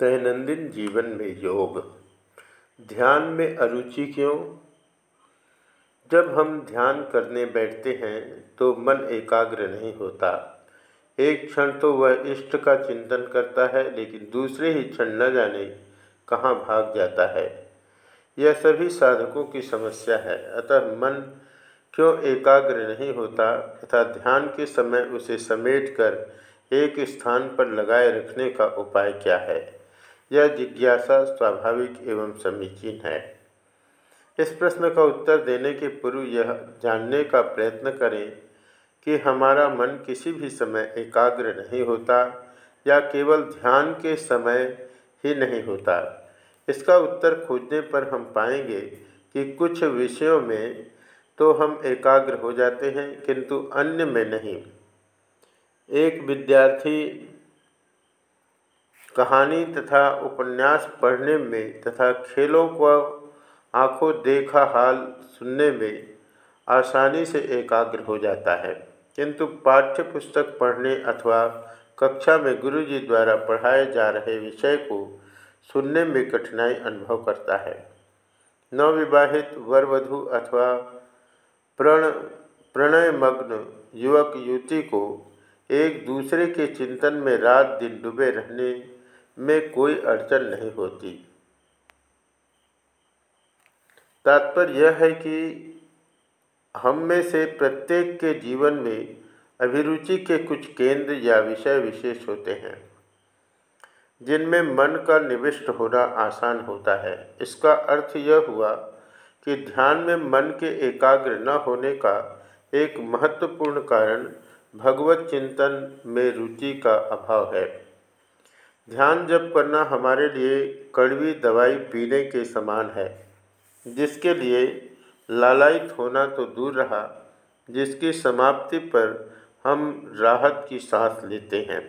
दैनंदिन जीवन में योग। ध्यान में अरुचि क्यों? जब हम ध्यान करने बैठते हैं तो मन एकाग्र नहीं होता। एक क्षण तो वह इष्ट का चिंतन करता है, लेकिन दूसरे ही क्षण न जाने कहाँ भाग जाता है। यह सभी साधकों की समस्या है। अतः मन क्यों एकाग्र नहीं होता, तथा ध्यान के समय उसे समेटकर एक स्थान पर लगाए रखने का उपाय क्या है? यह जिज्ञासा स्वाभाविक एवं समीचीन है। इस प्रश्न का उत्तर देने के पूर्व यह जानने का प्रयत्न करें कि हमारा मन किसी भी समय एकाग्र नहीं होता या केवल ध्यान के समय ही नहीं होता। इसका उत्तर खोजने पर हम पाएँगे कि कुछ विषयों में तो हम एकाग्र हो जाते हैं, किंतु अन्य में नहीं। एक विद्यार्थी कहानी तथा उपन्यास पढ़ने में तथा खेलों को आँखों देखा हाल सुनने में आसानी से एकाग्र हो जाता है। किंतु पाठ्य पुस्तक पढ़ने अथवा कक्षा में गुरुजी द्वारा पढ़ाए जा रहे विषय को सुनने में कठिनाई अनुभव करता है। नवविवाहित वर वधु अथवा प्रण, प्रणयमग्न युवक युवती को एक दूसरे के चिंतन में रात दिन डूबे रहने में कोई अड़चन नहीं होती। तात्पर्य यह है कि हम में से प्रत्येक के जीवन में अभिरुचि के कुछ केंद्र या विषय विशेष होते हैं, जिनमें मन का निविष्ट होना आसान होता है। इसका अर्थ यह हुआ कि ध्यान में मन के एकाग्र न होने का एक महत्वपूर्ण कारण भगवत चिंतन में रुचि का अभाव है। ध्यान जप करना हमारे लिए कड़वी दवाई पीने के समान है, जिसके लिए लालायित होना तो दूर रहा, जिसकी समाप्ति पर हम राहत की सांस लेते हैं।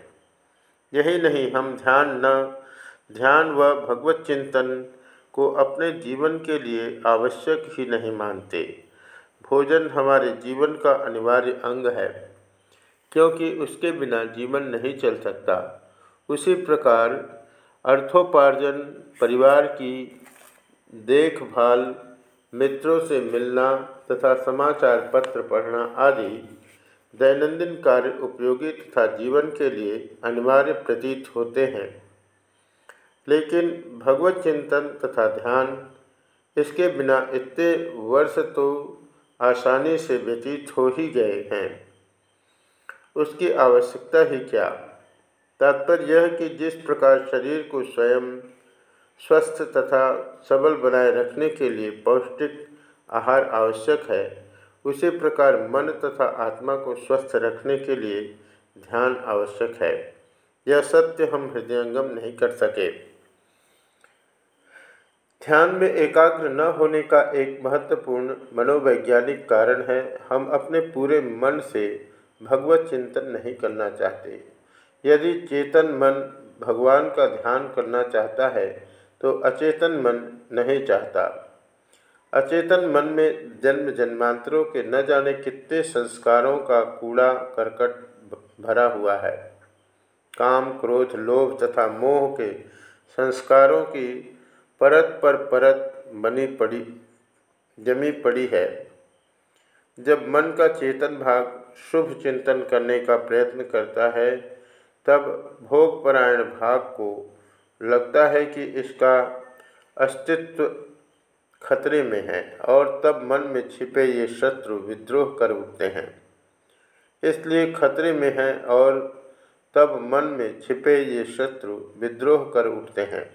यही नहीं, हम ध्यान न, ध्यान व भगवत चिंतन को अपने जीवन के लिए आवश्यक ही नहीं मानते। भोजन हमारे जीवन का अनिवार्य अंग है, क्योंकि उसके बिना जीवन नहीं चल सकता। उसी प्रकार अर्थोपार्जन परिवार की देखभाल, मित्रों से मिलना तथा समाचार पत्र पढ़ना आदि दैनंदिन कार्य उपयोगी तथा जीवन के लिए अनिवार्य प्रतीत होते हैं। लेकिन भगवत चिंतन तथा ध्यान इसके बिना इतने वर्ष तो आसानी से व्यतीत हो ही गए हैं। उसकी आवश्यकता ही क्या? तात्पर्य यह कि जिस प्रकार शरीर को स्वयं स्वस्थ तथा सबल बनाए रखने के लिए पौष्टिक आहार आवश्यक है, उसी प्रकार मन तथा आत्मा को स्वस्थ रखने के लिए ध्यान आवश्यक है। यह सत्य हम हृदयंगम नहीं कर सके। ध्यान में एकाग्र न होने का एक महत्वपूर्ण मनोवैज्ञानिक कारण है, हम अपने पूरे मन से भगवत चिंतन नहीं करना चाहते। यदि चेतन मन भगवान का ध्यान करना चाहता है तो अचेतन मन नहीं चाहता। अचेतन मन में जन्म जन्मांतरों के न जाने कितने संस्कारों का कूड़ा करकट भरा हुआ है। काम, क्रोध, लोभ तथा मोह के संस्कारों की परत पर परत बनी पड़ी, जमी पड़ी है। जब मन का चेतन भाग शुभ चिंतन करने का प्रयत्न करता है तब भोगपरायण भाग को लगता है कि इसका अस्तित्व खतरे में है और तब मन में छिपे ये शत्रु विद्रोह कर उठते हैं। इसलिए खतरे में है और तब मन में छिपे ये शत्रु विद्रोह कर उठते हैं।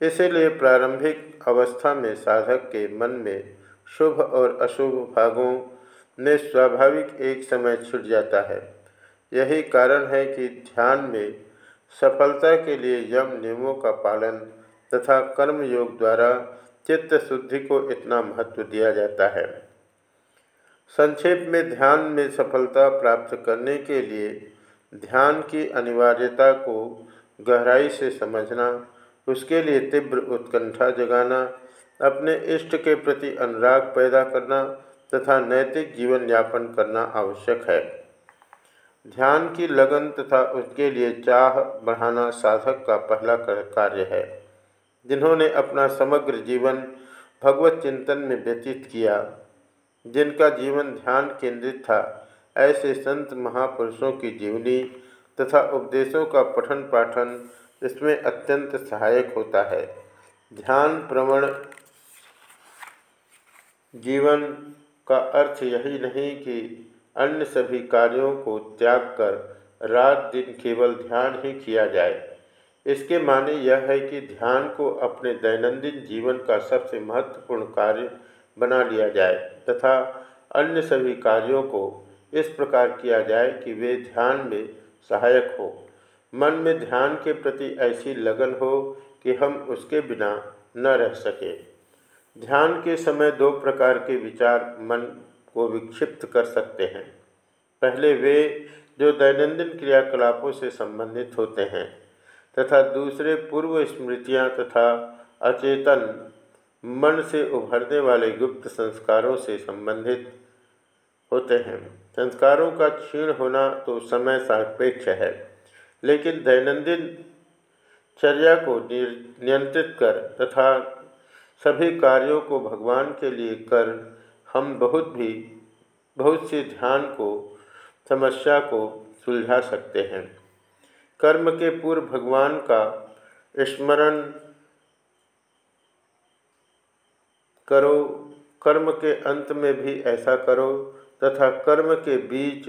इसीलिए प्रारंभिक अवस्था में साधक के मन में शुभ और अशुभ भागों में स्वाभाविक एक समय छुट जाता है। यही कारण है कि ध्यान में सफलता के लिए यम नियमों का पालन तथा कर्म योग द्वारा चित्त शुद्धि को इतना महत्व दिया जाता है। संक्षेप में ध्यान में सफलता प्राप्त करने के लिए ध्यान की अनिवार्यता को गहराई से समझना, उसके लिए तीव्र उत्कंठा जगाना, अपने इष्ट के प्रति अनुराग पैदा करना तथा नैतिक जीवन यापन करना आवश्यक है। ध्यान की लगन तथा उसके लिए चाह बढ़ाना साधक का पहला कार्य है। जिन्होंने अपना समग्र जीवन भगवत चिंतन में व्यतीत किया, जिनका जीवन ध्यान केंद्रित था, ऐसे संत महापुरुषों की जीवनी तथा उपदेशों का पठन पाठन इसमें अत्यंत सहायक होता है। ध्यान, प्रवण, जीवन का अर्थ यही नहीं कि अन्य सभी कार्यों को त्याग कर रात दिन केवल ध्यान ही किया जाए। इसके माने यह है कि ध्यान को अपने दैनंदिन जीवन का सबसे महत्वपूर्ण कार्य बना लिया जाए तथा अन्य सभी कार्यों को इस प्रकार किया जाए कि वे ध्यान में सहायक हो। मन में ध्यान के प्रति ऐसी लगन हो कि हम उसके बिना न रह सके। ध्यान के समय दो प्रकार के विचार मन को विक्षिप्त कर सकते हैं। पहले वे जो दैनंदिन क्रियाकलापों से संबंधित होते हैं तथा दूसरे पूर्व स्मृतियाँ तथा अचेतन मन से उभरने वाले गुप्त संस्कारों से संबंधित होते हैं। संस्कारों का क्षीण होना तो समय सापेक्ष है, लेकिन दैनंदिन चर्या को नियंत्रित कर तथा सभी कार्यों को भगवान के लिए कर, हम बहुत भी, बहुत सी ध्यान को, समस्या को सुलझा सकते हैं। कर्म के पूर्व भगवान का स्मरण करो, कर्म के अंत में भी ऐसा करो, तथा कर्म के बीच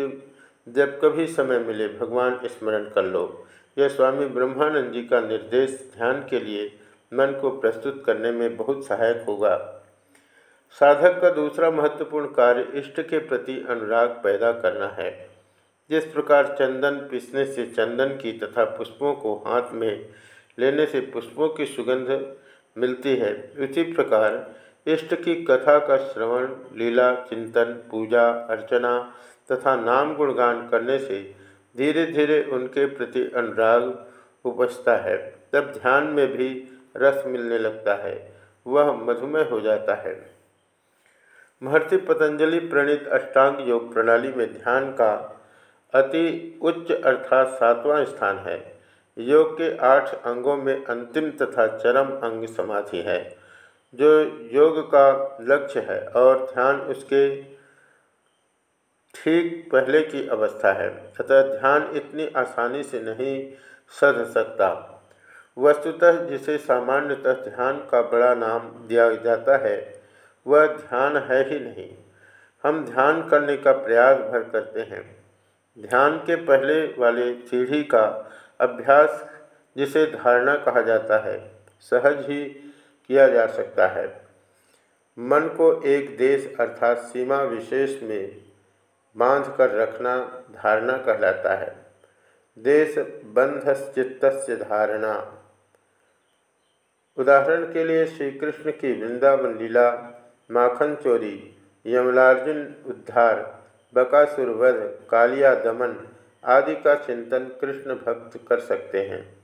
जब कभी समय मिले, भगवान स्मरण कर लो। यह स्वामी ब्रह्मानंद जी का निर्देश ध्यान के लिए मन को प्रस्तुत करने में बहुत सहायक होगा। साधक का दूसरा महत्वपूर्ण कार्य इष्ट के प्रति अनुराग पैदा करना है। जिस प्रकार चंदन पीसने से चंदन की तथा पुष्पों को हाथ में लेने से पुष्पों की सुगंध मिलती है, उसी प्रकार इष्ट की कथा का श्रवण, लीला, चिंतन, पूजा, अर्चना तथा नाम गुणगान करने से धीरे धीरे उनके प्रति अनुराग उपजता है। तब ध्यान में भी रस मिलने लगता है, वह मधुमेह हो जाता है। महर्षि पतंजलि प्रणीत अष्टांग योग प्रणाली में ध्यान का अति उच्च अर्थात सातवां स्थान है। योग के आठ अंगों में अंतिम तथा चरम अंग समाधि है, जो योग का लक्ष्य है और ध्यान उसके ठीक पहले की अवस्था है, अतः ध्यान इतनी आसानी से नहीं सध सकता। वस्तुतः जिसे सामान्यतः ध्यान का बड़ा नाम दिया जाता है, वह ध्यान है ही नहीं। हम ध्यान करने का प्रयास भर करते हैं। ध्यान के पहले वाले सीढ़ी का अभ्यास, जिसे धारणा कहा जाता है, सहज ही किया जा सकता है। मन को एक देश अर्थात सीमा विशेष में बाँध कर रखना धारणा कहलाता है। देश बंधश्चित्त धारणा। उदाहरण के लिए श्री कृष्ण की वृंदावन लीला माखन चोरी, यमलार्जुन उद्धार, बकासुर वध, कालिया दमन आदि का चिंतन कृष्ण भक्त कर सकते हैं।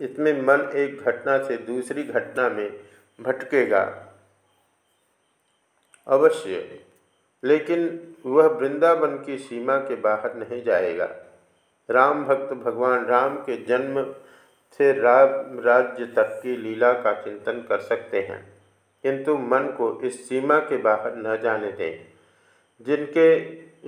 इसमें मन एक घटना से दूसरी घटना में भटकेगा। अवश्य, लेकिन वह वृंदावन की सीमा के बाहर नहीं जाएगा। राम भक्त भगवान राम के जन्म से राम राज्य तक की लीला का चिंतन कर सकते हैं। किंतु मन को इस सीमा के बाहर न जाने दें। जिनके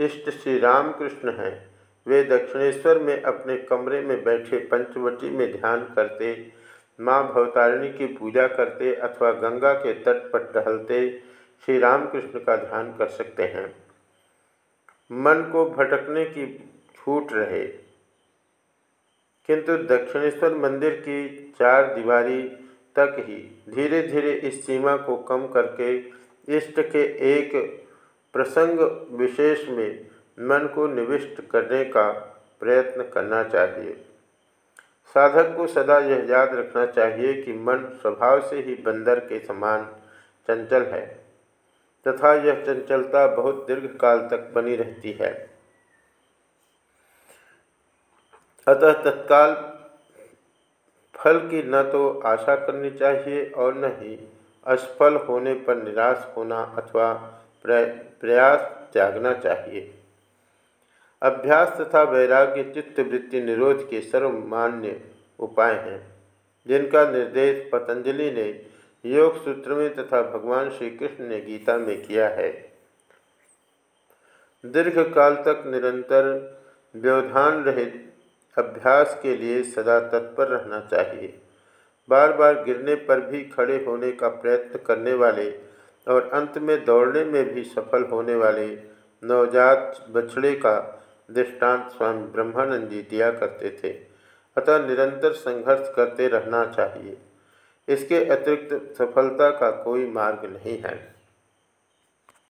इष्ट श्री रामकृष्ण हैं, वे दक्षिणेश्वर में अपने कमरे में बैठे पंचवटी में ध्यान करते, माँ भवतारिणी की पूजा करते अथवा गंगा के तट पर टहलते श्री रामकृष्ण का ध्यान कर सकते हैं। मन को भटकने की छूट रहे। किंतु दक्षिणेश्वर मंदिर की चार दीवारी तक ही धीरे धीरे इस सीमा को कम करके इष्ट के एक प्रसंग विशेष में मन को निविष्ट करने का प्रयत्न करना चाहिए। साधक को सदा यह याद रखना चाहिए कि मन स्वभाव से ही बंदर के समान चंचल है, तथा यह चंचलता बहुत दीर्घ काल तक बनी रहती है। अतः तत्काल फल की न तो आशा करनी चाहिए और न ही असफल होने पर निराश होना अथवा प्रयास त्यागना चाहिए। अभ्यास तथा वैराग्य, चित्तवृत्ति निरोध के सर्वमान्य उपाय हैं, जिनका निर्देश पतंजलि ने योग सूत्र में तथा भगवान श्री कृष्ण ने गीता में किया है। दीर्घ काल तक निरंतर व्यवधान रहित अभ्यास के लिए सदा तत्पर रहना चाहिए। बार बार गिरने पर भी खड़े होने का प्रयत्न करने वाले और अंत में दौड़ने में भी सफल होने वाले नवजात बछड़े का दृष्टांत स्वामी ब्रह्मानंद जी दिया करते थे। अतः निरंतर संघर्ष करते रहना चाहिए। इसके अतिरिक्त सफलता का कोई मार्ग नहीं है।